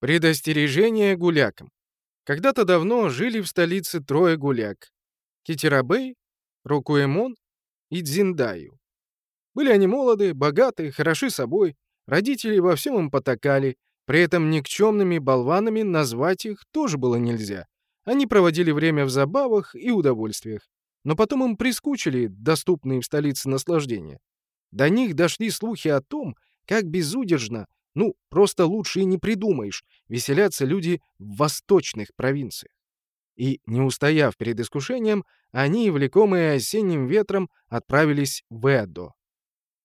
Предостережение гулякам. Когда-то давно жили в столице трое гуляк. Китерабей, Рокуэмон и Дзиндаю. Были они молоды, богаты, хороши собой, родители во всем им потакали, при этом никчемными болванами назвать их тоже было нельзя. Они проводили время в забавах и удовольствиях. Но потом им прискучили доступные в столице наслаждения. До них дошли слухи о том, как безудержно ну, просто лучше и не придумаешь. Веселятся люди в восточных провинциях. И, не устояв перед искушением, они, влекомые осенним ветром, отправились в Эдо.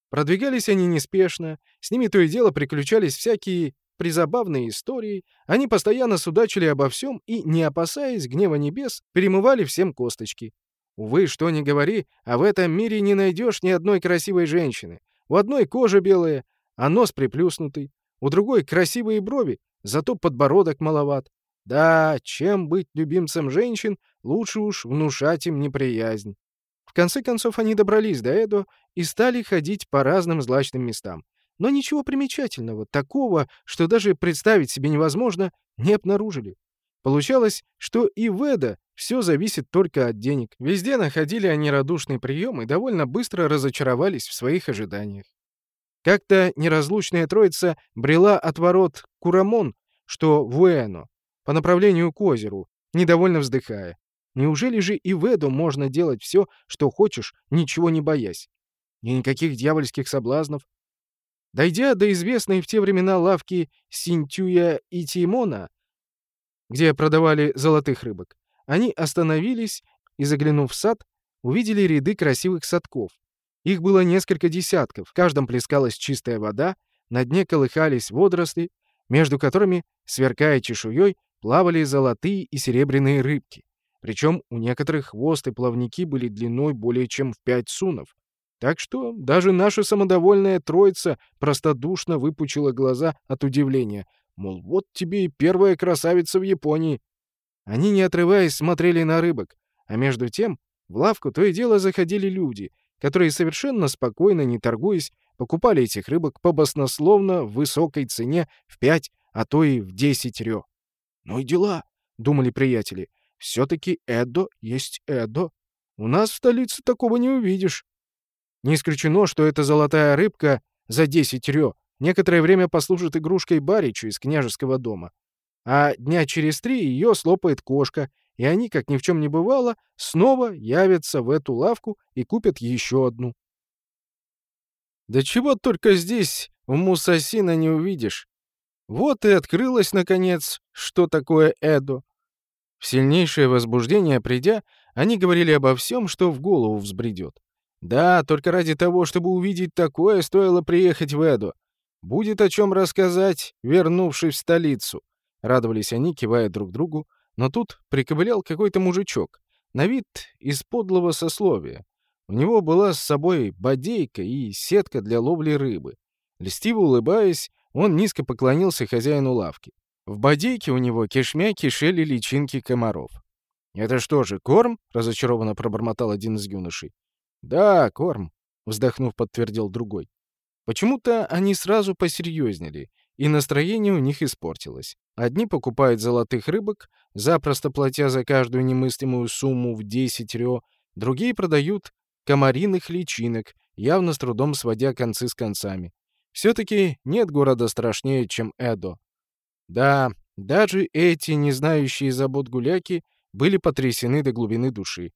Продвигались они неспешно, с ними то и дело приключались всякие призабавные истории, они постоянно судачили обо всем и, не опасаясь гнева небес, перемывали всем косточки. Увы, что ни говори, а в этом мире не найдешь ни одной красивой женщины. У одной кожа белая, а нос приплюснутый, у другой красивые брови, зато подбородок маловат. Да, чем быть любимцем женщин, лучше уж внушать им неприязнь. В конце концов они добрались до Эдо и стали ходить по разным злачным местам. Но ничего примечательного, такого, что даже представить себе невозможно, не обнаружили. Получалось, что и в Эдо все зависит только от денег. Везде находили они радушный прием и довольно быстро разочаровались в своих ожиданиях. Как-то неразлучная троица брела от ворот Курамон, что в Уэно, по направлению к озеру, недовольно вздыхая. Неужели же и в Эду можно делать все, что хочешь, ничего не боясь? И никаких дьявольских соблазнов? Дойдя до известной в те времена лавки Синтюя и Тимона, где продавали золотых рыбок, они остановились и, заглянув в сад, увидели ряды красивых садков. Их было несколько десятков, в каждом плескалась чистая вода, на дне колыхались водоросли, между которыми, сверкая чешуей, плавали золотые и серебряные рыбки. Причем у некоторых хвост и плавники были длиной более чем в пять сунов. Так что даже наша самодовольная троица простодушно выпучила глаза от удивления. Мол, вот тебе и первая красавица в Японии. Они, не отрываясь, смотрели на рыбок. А между тем в лавку то и дело заходили люди — которые совершенно спокойно, не торгуясь, покупали этих рыбок по баснословно высокой цене в 5, а то и в 10 рё. «Ну и дела», — думали приятели. «Все-таки Эдо есть Эдо. У нас в столице такого не увидишь». Не исключено, что эта золотая рыбка за 10 рё некоторое время послужит игрушкой Баричу из княжеского дома. А дня через три ее слопает кошка, и они, как ни в чем не бывало, снова явятся в эту лавку и купят еще одну. Да чего только здесь в Мусасина не увидишь. Вот и открылось, наконец, что такое Эдо. В сильнейшее возбуждение придя, они говорили обо всем, что в голову взбредет. Да, только ради того, чтобы увидеть такое, стоило приехать в Эдо. Будет о чем рассказать, вернувшись в столицу. Радовались они, кивая друг другу, но тут приковылял какой-то мужичок, на вид из подлого сословия. У него была с собой бодейка и сетка для ловли рыбы. Льстиво улыбаясь, он низко поклонился хозяину лавки. В бодейке у него кишмя кишели личинки комаров. «Это что же, корм?» — разочарованно пробормотал один из юношей. «Да, корм», — вздохнув, подтвердил другой. Почему-то они сразу посерьезнели, и настроение у них испортилось. Одни покупают золотых рыбок, запросто платя за каждую немыслимую сумму в 10 рё, другие продают комариных личинок, явно с трудом сводя концы с концами. Все-таки нет города страшнее, чем Эдо. Да, даже эти, не знающие забот гуляки, были потрясены до глубины души.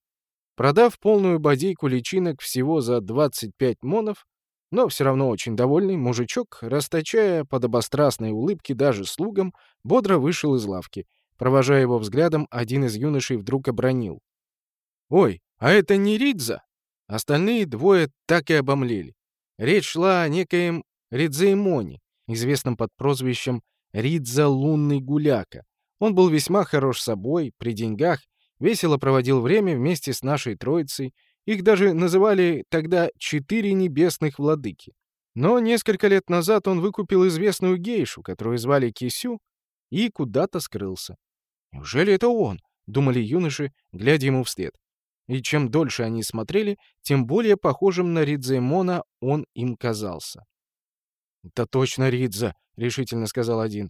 Продав полную бодейку личинок всего за 25 монов, но все равно очень довольный, мужичок, расточая подобострастные улыбки даже слугам, бодро вышел из лавки. Провожая его взглядом, один из юношей вдруг обронил. «Ой, а это не Ридза?» Остальные двое так и обомлели. Речь шла о некоем Ридзаимоне, известном под прозвищем Ридза Лунный Гуляка. Он был весьма хорош собой, при деньгах, весело проводил время вместе с нашей троицей, их даже называли тогда «четыре небесных владыки». Но несколько лет назад он выкупил известную гейшу, которую звали Кисю, и куда-то скрылся. «Неужели это он?» — думали юноши, глядя ему вслед. И чем дольше они смотрели, тем более похожим на Ридзеймона он им казался. «Это точно Ридза», — решительно сказал один.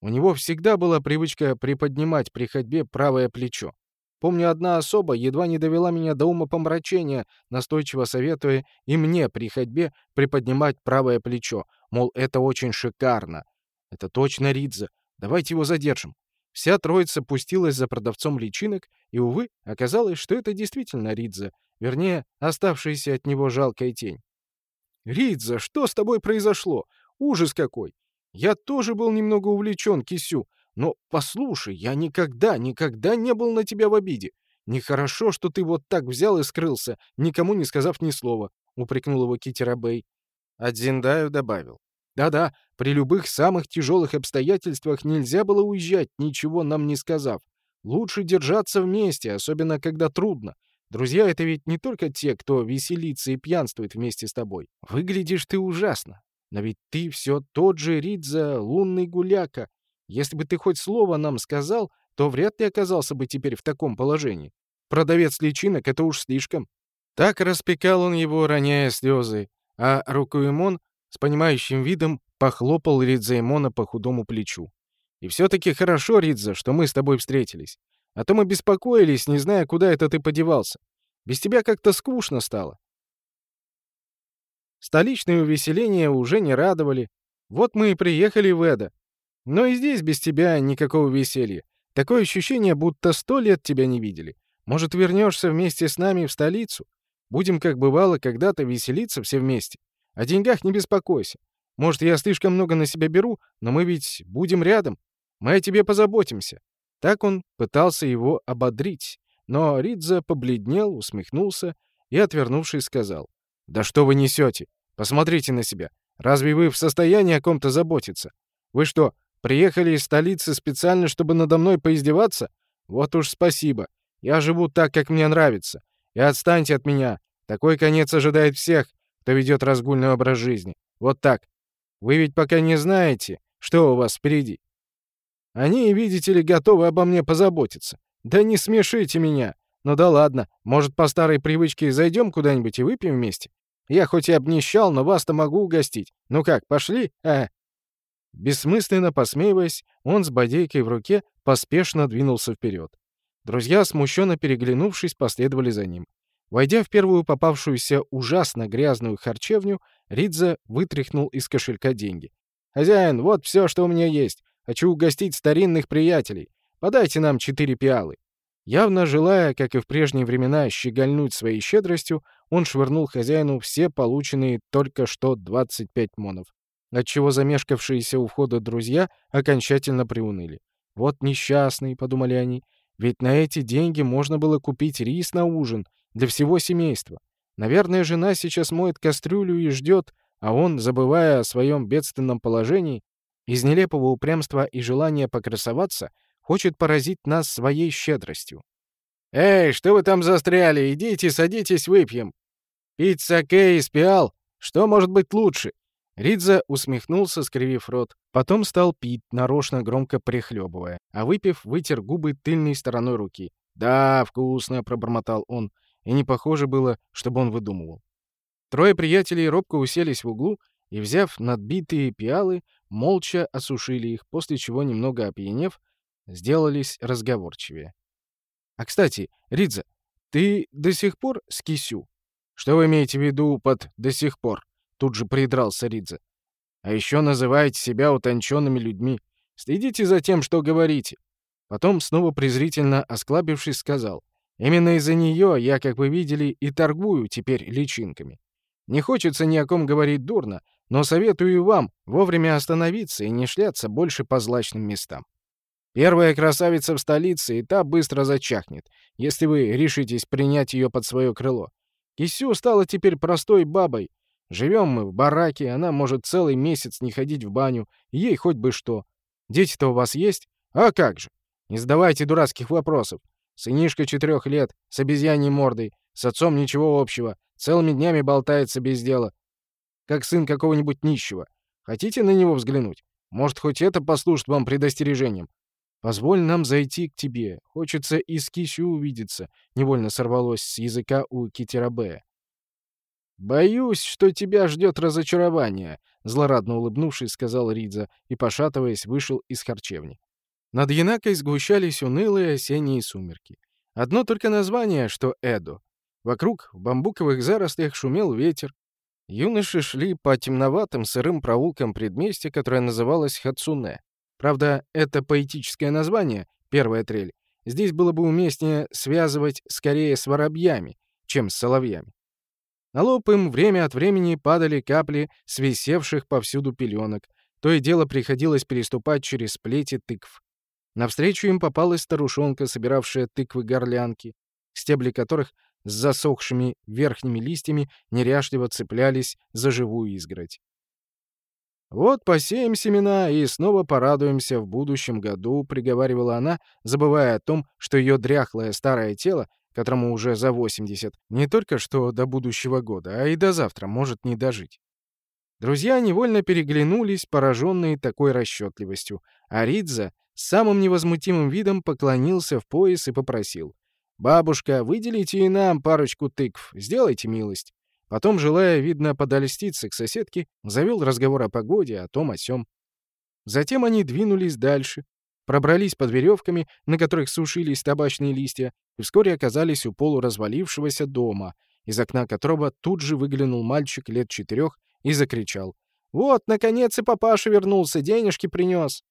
У него всегда была привычка приподнимать при ходьбе правое плечо. Помню, одна особа едва не довела меня до ума помрачения, настойчиво советуя и мне при ходьбе приподнимать правое плечо, мол, это очень шикарно. Это точно Ридза. Давайте его задержим. Вся троица пустилась за продавцом личинок, и, увы, оказалось, что это действительно Ридза, вернее, оставшаяся от него жалкая тень. «Ридза, что с тобой произошло? Ужас какой! Я тоже был немного увлечен, Кисю, но послушай, я никогда, никогда не был на тебя в обиде. Нехорошо, что ты вот так взял и скрылся, никому не сказав ни слова», — упрекнул его Китера Бэй. А Дзиндаю добавил. «Да-да, при любых самых тяжелых обстоятельствах нельзя было уезжать, ничего нам не сказав. Лучше держаться вместе, особенно когда трудно. Друзья — это ведь не только те, кто веселится и пьянствует вместе с тобой. Выглядишь ты ужасно. Но ведь ты все тот же Ридза, лунный гуляка. Если бы ты хоть слово нам сказал, то вряд ли оказался бы теперь в таком положении. Продавец личинок — это уж слишком. Так распекал он его, роняя слезы, а Рукуэмон с понимающим видом похлопал Ридзаэмона по худому плечу. «И все-таки хорошо, Ридза, что мы с тобой встретились. А то мы беспокоились, не зная, куда это ты подевался. Без тебя как-то скучно стало. Столичные увеселения уже не радовали. Вот мы и приехали в Эда. Но и здесь без тебя никакого веселья. Такое ощущение, будто сто лет тебя не видели. Может, вернешься вместе с нами в столицу? Будем, как бывало, когда-то веселиться все вместе. О деньгах не беспокойся. Может, я слишком много на себя беру, но мы ведь будем рядом. Мы о тебе позаботимся». Так он пытался его ободрить, но Ридза побледнел, усмехнулся и, отвернувшись, сказал. «Да что вы несете? Посмотрите на себя. Разве вы в состоянии о ком-то заботиться? Вы что, приехали из столицы специально, чтобы надо мной поиздеваться? Вот уж спасибо. Я живу так, как мне нравится. И отстаньте от меня. Такой конец ожидает всех, кто ведет разгульный образ жизни. Вот так. Вы ведь пока не знаете, что у вас впереди. Они, видите ли, готовы обо мне позаботиться. Да не смешите меня. Ну да ладно, может, по старой привычке зайдем куда-нибудь и выпьем вместе? Я хоть и обнищал, но вас-то могу угостить. Ну как, пошли? А?» Бессмысленно посмеиваясь, он с бодейкой в руке поспешно двинулся вперед. Друзья, смущенно переглянувшись, последовали за ним. Войдя в первую попавшуюся ужасно грязную харчевню, Ридза вытряхнул из кошелька деньги. «Хозяин, вот все, что у меня есть. Хочу угостить старинных приятелей. Подайте нам четыре пиалы». Явно желая, как и в прежние времена, щегольнуть своей щедростью, он швырнул хозяину все полученные только что 25 монов, отчего замешкавшиеся у входа друзья окончательно приуныли. «Вот несчастный», — подумали они, — «ведь на эти деньги можно было купить рис на ужин для всего семейства. Наверное, жена сейчас моет кастрюлю и ждет, а он, забывая о своем бедственном положении, из нелепого упрямства и желания покрасоваться, хочет поразить нас своей щедростью. «Эй, что вы там застряли? Идите, садитесь, выпьем!» «Пить саке из пиал? Что может быть лучше?» Ридза усмехнулся, скривив рот. Потом стал пить, нарочно громко прихлебывая, а выпив, вытер губы тыльной стороной руки. «Да, вкусно!» — пробормотал он. И не похоже было, чтобы он выдумывал. Трое приятелей робко уселись в углу и, взяв надбитые пиалы, молча осушили их, после чего, немного опьянев, сделались разговорчивее. «А, кстати, Ридза, ты до сих пор с Кисю?» «Что вы имеете в виду под «до сих пор»?» Тут же придрался Ридза. «А еще называете себя утонченными людьми. Следите за тем, что говорите». Потом, снова презрительно осклабившись, сказал. «Именно из-за нее я, как вы видели, и торгую теперь личинками. Не хочется ни о ком говорить дурно, но советую вам вовремя остановиться и не шляться больше по злачным местам. Первая красавица в столице, и та быстро зачахнет, если вы решитесь принять ее под свое крыло. Кисю стала теперь простой бабой. Живем мы в бараке, она может целый месяц не ходить в баню, ей хоть бы что. Дети-то у вас есть? А как же? Не задавайте дурацких вопросов. Сынишка четырех лет, с обезьяньей мордой, с отцом ничего общего, целыми днями болтается без дела, как сын какого-нибудь нищего. Хотите на него взглянуть? Может, хоть это послужит вам предостережением? «Позволь нам зайти к тебе. Хочется и с Кисю увидеться», — невольно сорвалось с языка у Китерабея. «Боюсь, что тебя ждет разочарование», — злорадно улыбнувшись, сказал Ридза и, пошатываясь, вышел из харчевни. Над Янакой сгущались унылые осенние сумерки. Одно только название, что Эдо. Вокруг в бамбуковых зарослях шумел ветер. Юноши шли по темноватым сырым проулкам предместья, которое называлось Хацуне. Правда, это поэтическое название, первая трель, здесь было бы уместнее связывать скорее с воробьями, чем с соловьями. На лоб им время от времени падали капли свисевших повсюду пеленок, то и дело приходилось переступать через плети тыкв. Навстречу им попалась старушонка, собиравшая тыквы-горлянки, стебли которых с засохшими верхними листьями неряшливо цеплялись за живую изгородь. «Вот посеем семена и снова порадуемся в будущем году», — приговаривала она, забывая о том, что ее дряхлое старое тело, которому уже за 80, не только что до будущего года, а и до завтра может не дожить. Друзья невольно переглянулись, пораженные такой расчетливостью, а Ридза с самым невозмутимым видом поклонился в пояс и попросил. «Бабушка, выделите и нам парочку тыкв, сделайте милость». Потом, желая, видно, подольститься к соседке, завел разговор о погоде, о том, о сём. Затем они двинулись дальше, пробрались под веревками, на которых сушились табачные листья, и вскоре оказались у полуразвалившегося дома, из окна которого тут же выглянул мальчик лет четырех и закричал. «Вот, наконец и папаша вернулся, денежки принес!»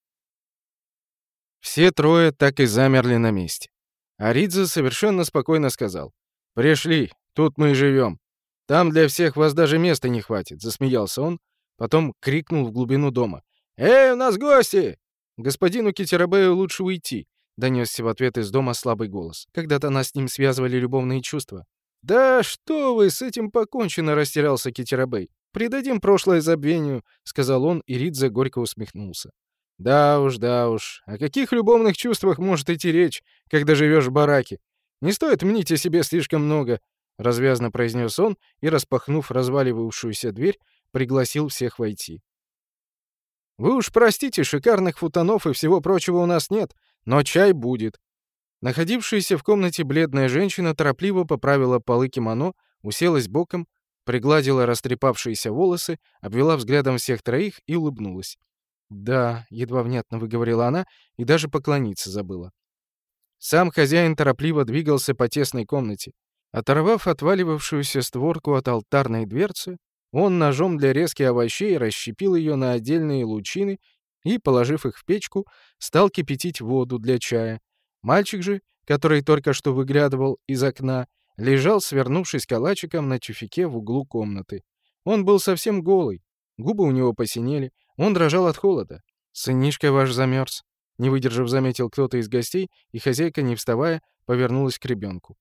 Все трое так и замерли на месте. Аридзе совершенно спокойно сказал. «Пришли, тут мы и живем. Там для всех вас даже места не хватит», — засмеялся он, потом крикнул в глубину дома. «Эй, у нас гости!» «Господину Китерабею лучше уйти», — донесся в ответ из дома слабый голос. Когда-то нас с ним связывали любовные чувства. «Да что вы, с этим покончено», — растерялся Китерабей. «Придадим прошлое забвению», — сказал он, и Ридзе горько усмехнулся. «Да уж, да уж. О каких любовных чувствах может идти речь, когда живешь в бараке? Не стоит мнить о себе слишком много. Развязно произнес он и, распахнув разваливавшуюся дверь, пригласил всех войти. «Вы уж простите, шикарных футонов и всего прочего у нас нет, но чай будет». Находившаяся в комнате бледная женщина торопливо поправила полы кимоно, уселась боком, пригладила растрепавшиеся волосы, обвела взглядом всех троих и улыбнулась. «Да», — едва внятно выговорила она и даже поклониться забыла. Сам хозяин торопливо двигался по тесной комнате. Оторвав отваливавшуюся створку от алтарной дверцы, он ножом для резки овощей расщепил ее на отдельные лучины и, положив их в печку, стал кипятить воду для чая. Мальчик же, который только что выглядывал из окна, лежал, свернувшись калачиком на тюфике в углу комнаты. Он был совсем голый, губы у него посинели, он дрожал от холода. «Сынишка ваш замерз», — не выдержав, заметил кто-то из гостей, и хозяйка, не вставая, повернулась к ребенку.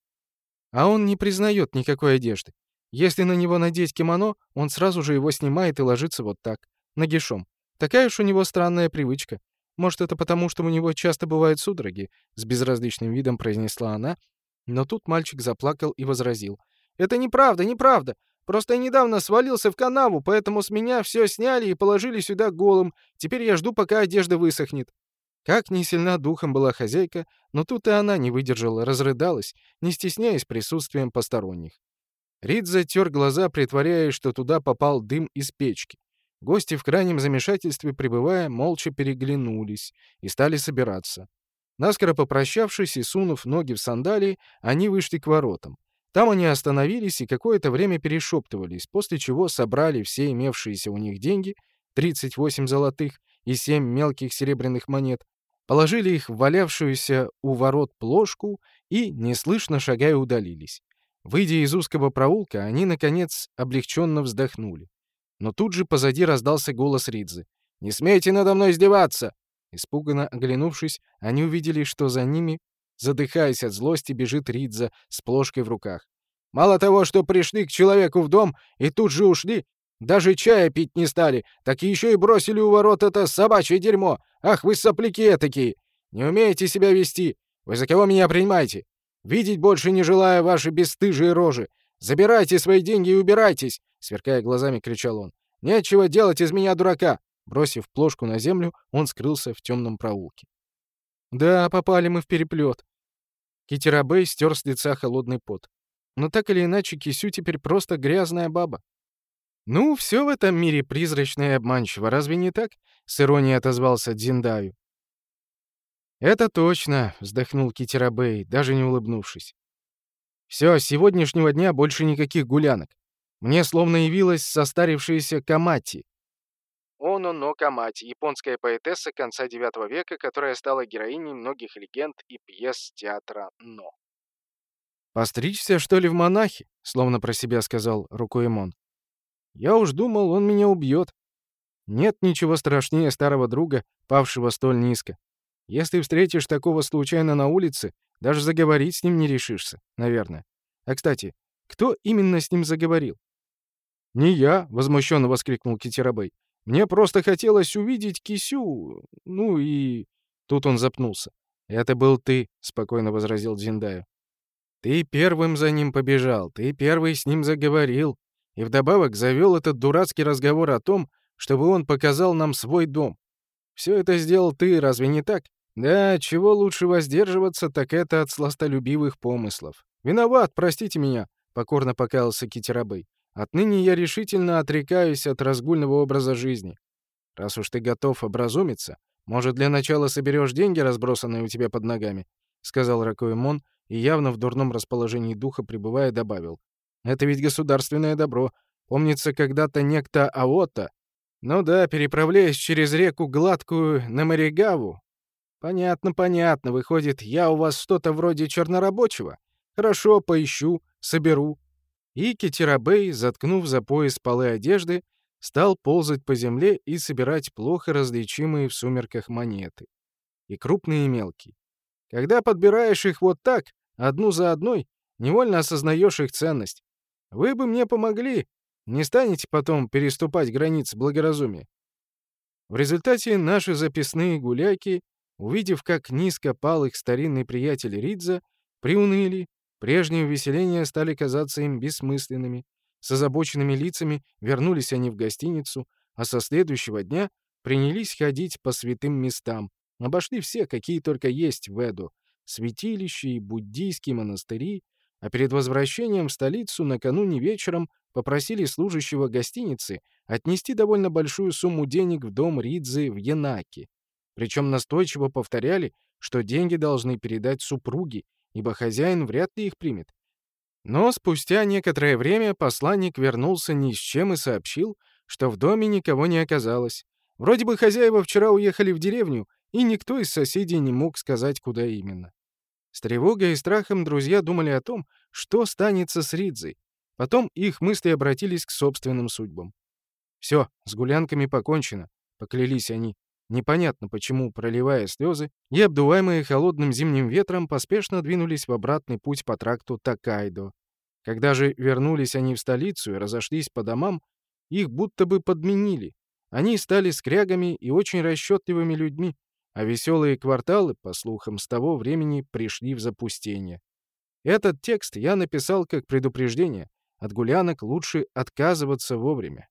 А он не признает никакой одежды. Если на него надеть кимоно, он сразу же его снимает и ложится вот так, нагишом. Такая уж у него странная привычка. Может, это потому, что у него часто бывают судороги, с безразличным видом произнесла она, но тут мальчик заплакал и возразил. «Это неправда, неправда. Просто я недавно свалился в канаву, поэтому с меня все сняли и положили сюда голым. Теперь я жду, пока одежда высохнет». Как ни сильна духом была хозяйка, но тут и она не выдержала, разрыдалась, не стесняясь присутствием посторонних. Рид затер глаза, притворяясь, что туда попал дым из печки. Гости в крайнем замешательстве, пребывая, молча переглянулись и стали собираться. Наскоро попрощавшись и сунув ноги в сандалии, они вышли к воротам. Там они остановились и какое-то время перешептывались, после чего собрали все имевшиеся у них деньги, 38 золотых и 7 мелких серебряных монет, положили их в валявшуюся у ворот плошку и, неслышно шагая, удалились. Выйдя из узкого проулка, они, наконец, облегченно вздохнули. Но тут же позади раздался голос Ридзы. «Не смейте надо мной издеваться!» Испуганно оглянувшись, они увидели, что за ними, задыхаясь от злости, бежит Ридза с плошкой в руках. «Мало того, что пришли к человеку в дом и тут же ушли, даже чая пить не стали, так еще и бросили у ворот это собачье дерьмо. Ах, вы сопляки такие! Не умеете себя вести. Вы за кого меня принимаете? Видеть больше не желая ваши бесстыжие рожи. Забирайте свои деньги и убирайтесь!» Сверкая глазами, кричал он. «Нечего делать из меня дурака!» Бросив плошку на землю, он скрылся в темном проулке. «Да, попали мы в переплет. Китерабей стер с лица холодный пот. Но так или иначе, Кисю теперь просто грязная баба. «Ну, все в этом мире призрачно и обманчиво, разве не так?» — с иронией отозвался Дзиндаю. «Это точно», — вздохнул Китерабей, даже не улыбнувшись. «Все, с сегодняшнего дня больше никаких гулянок. Мне словно явилась состарившаяся Камати». Оно но Камати, японская поэтесса конца IX века, которая стала героиней многих легенд и пьес театра «Но». «Постричься, что ли, в монахи?» — словно про себя сказал Рукоэмон. Я уж думал, он меня убьет. Нет ничего страшнее старого друга, павшего столь низко. Если встретишь такого случайно на улице, даже заговорить с ним не решишься, наверное. А, кстати, кто именно с ним заговорил? «Не я», — возмущенно воскликнул Китерабей. «Мне просто хотелось увидеть Кисю, ну и...» Тут он запнулся. «Это был ты», — спокойно возразил Дзиндаю. «Ты первым за ним побежал, ты первый с ним заговорил, и вдобавок завел этот дурацкий разговор о том, чтобы он показал нам свой дом. Все это сделал ты, разве не так? Да, чего лучше воздерживаться, так это от сластолюбивых помыслов. Виноват, простите меня, покорно покаялся Китерабей. Отныне я решительно отрекаюсь от разгульного образа жизни. Раз уж ты готов образумиться, может, для начала соберешь деньги, разбросанные у тебя под ногами, сказал Ракоэмон и явно в дурном расположении духа пребывая добавил: это ведь государственное добро. Помнится, когда-то некто Аота. Ну да, переправляясь через реку Гладкую на Маригаву. Понятно, понятно. Выходит, я у вас что-то вроде чернорабочего. Хорошо, поищу, соберу. И Кетирабей, заткнув за пояс полы одежды, стал ползать по земле и собирать плохо различимые в сумерках монеты. И крупные, и мелкие. Когда подбираешь их вот так, одну за одной, невольно осознаешь их ценность. Вы бы мне помогли. Не станете потом переступать границы благоразумия. В результате наши записные гуляки, увидев, как низко пал их старинный приятель Ридза, приуныли, прежние увеселения стали казаться им бессмысленными. С озабоченными лицами вернулись они в гостиницу, а со следующего дня принялись ходить по святым местам, обошли все, какие только есть в Эду, святилища и буддийские монастыри, а перед возвращением в столицу накануне вечером попросили служащего гостиницы отнести довольно большую сумму денег в дом Ридзы в Янаке. Причем настойчиво повторяли, что деньги должны передать супруге, ибо хозяин вряд ли их примет. Но спустя некоторое время посланник вернулся ни с чем и сообщил, что в доме никого не оказалось. Вроде бы хозяева вчера уехали в деревню, и никто из соседей не мог сказать, куда именно. С тревогой и страхом друзья думали о том, что станется с Ридзой. Потом их мысли обратились к собственным судьбам. «Все, с гулянками покончено», — поклялись они. Непонятно почему, проливая слезы, и, обдуваемые холодным зимним ветром, поспешно двинулись в обратный путь по тракту Такайдо. Когда же вернулись они в столицу и разошлись по домам, их будто бы подменили. Они стали скрягами и очень расчетливыми людьми, а веселые кварталы, по слухам, с того времени пришли в запустение. Этот текст я написал как предупреждение. От гулянок лучше отказываться вовремя.